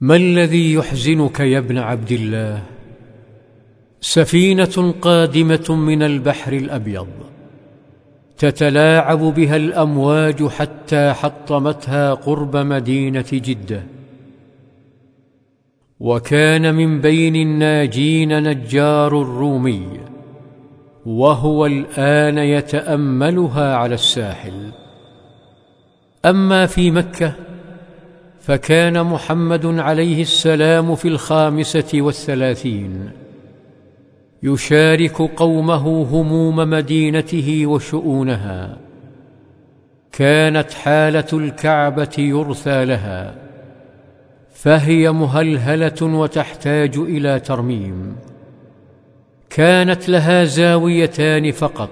ما الذي يحزنك يا ابن عبد الله؟ سفينة قادمة من البحر الأبيض. تتلاعب بها الأمواج حتى حطمتها قرب مدينة جدة. وكان من بين الناجين نجار الرومي وهو الآن يتأملها على الساحل. أما في مكة فكان محمد عليه السلام في الخامسة والثلاثين. يشارك قومه هموم مدينته وشؤونها. كانت حالة الكعبة يرثى لها. فهي مهلهلة وتحتاج إلى ترميم. كانت لها زاويتان فقط.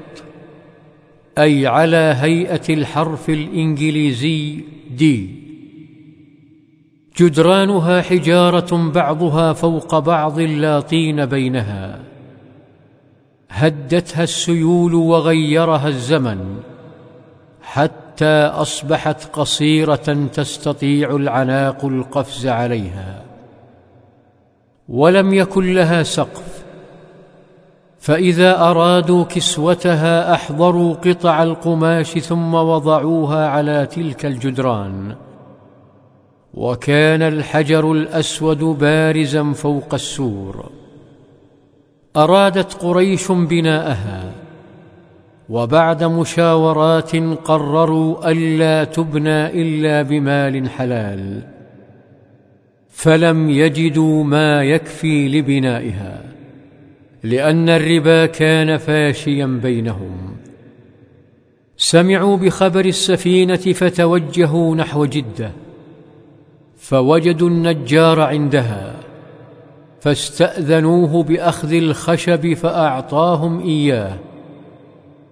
أي على هيئة الحرف الإنجليزي دي جدرانها حجارة بعضها فوق بعض لا طين بينها. هدتها السيول وغيرها الزمن حتى أصبحت قصيرة تستطيع العناق القفز عليها. ولم يكن لها سقف فإذا أرادوا كسوتها أحضروا قطع القماش ثم وضعوها على تلك الجدران. وكان الحجر الأسود بارزا فوق السور. أرادت قريش بناءها وبعد مشاورات قرروا ألا تبنى إلا بمال حلال فلم يجدوا ما يكفي لبنائها لأن الربا كان فاشيا بينهم. سمعوا بخبر السفينة فتوجهوا نحو جدة فوجدوا النجار عندها فاستأذنوه بأخذ الخشب فأعطاهم إياه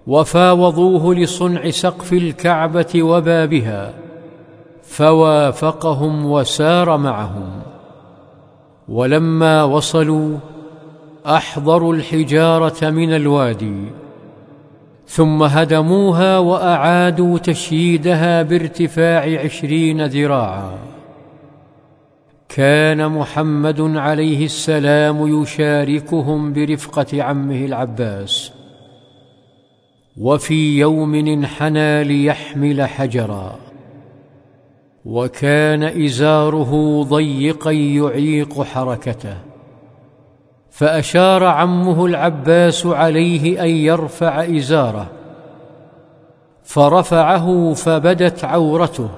وفاوضوه لصنع سقف الكعبة وبابها فوافقهم وسار معهم. ولما وصلوا أحضروا الحجارة من الوادي ثم هدموها وأعادوا تشييدها بارتفاع عشرين ذراعا. كان محمد عليه السلام يشاركهم برفقة عمه العباس. وفي يوم انحنى ليحمل حجرا. وكان إزاره ضيقا يعيق حركته. فأشار عمه العباس عليه أن يرفع إزاره. فرفعه فبدت عورته.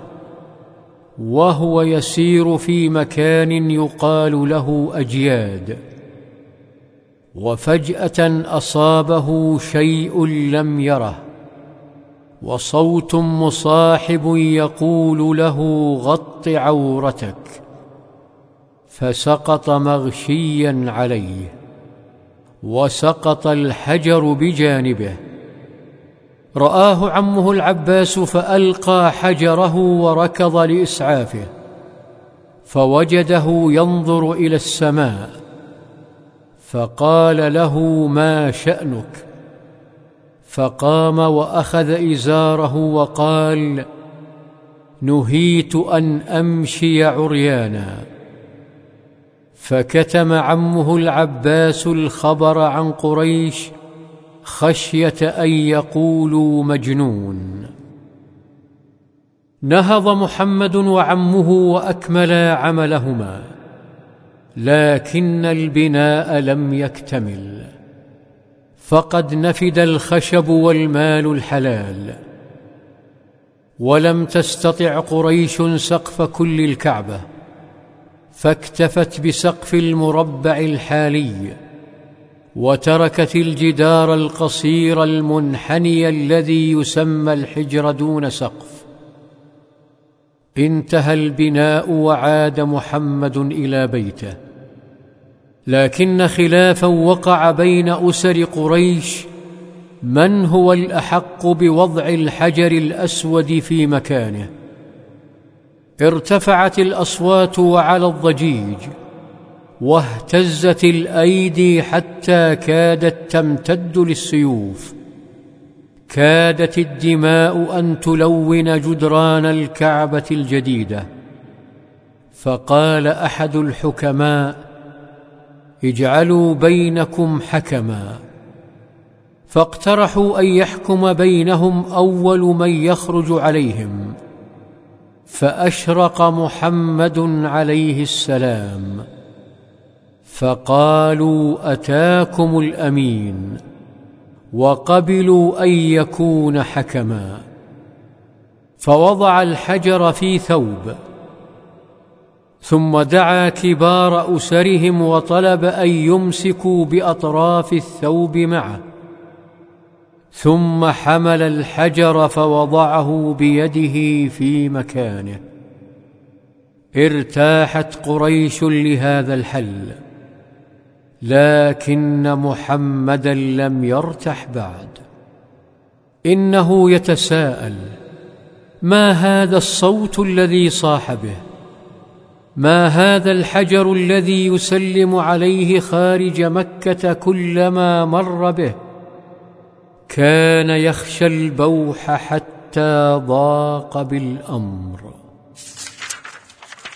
وهو يسير في مكان يقال له أجياد. وفجأة أصابه شيء لم يره وصوت مصاحب يقول له غط عورتك. فسقط مغشيا عليه وسقط الحجر بجانبه. رآه عمه العباس فألقى حجره وركض لإسعافه فوجده ينظر إلى السماء فقال له ما شأنك؟ فقام وأخذ إزاره وقال نهيت أن أمشي عريانا. فكتم عمه العباس الخبر عن قريش خشية أن يقولوا مجنون. نهض محمد وعمه واكملا عملهما لكن البناء لم يكتمل. فقد نفد الخشب والمال الحلال. ولم تستطع قريش سقف كل الكعبة فاكتفت بسقف المربع الحالي. وتركت الجدار القصير المنحني الذي يسمى الحجر دون سقف. انتهى البناء وعاد محمد إلى بيته. لكن خلافا وقع بين أسر قريش من هو الأحق بوضع الحجر الأسود في مكانه. ارتفعت الأصوات وعلى الضجيج. واهتزت الأيدي حتى كادت تمتد للسيوف. كادت الدماء أن تلون جدران الكعبة الجديدة. فقال أحد الحكماء اجعلوا بينكم حكما. فاقترحوا أن يحكم بينهم أول من يخرج عليهم. فأشرق محمد عليه السلام. فقالوا أتاكم الأمين وقبلوا أن يكون حكما فوضع الحجر في ثوب ثم دعا كبار أسرهم وطلب أن يمسكوا بأطراف الثوب معه ثم حمل الحجر فوضعه بيده في مكانه ارتاحت قريش لهذا الحل لكن محمدا لم يرتح بعد. إنه يتساءل ما هذا الصوت الذي صاح به ما هذا الحجر الذي يسلم عليه خارج مكة كلما مر به؟ كان يخشى البوح حتى ضاق بالأمر.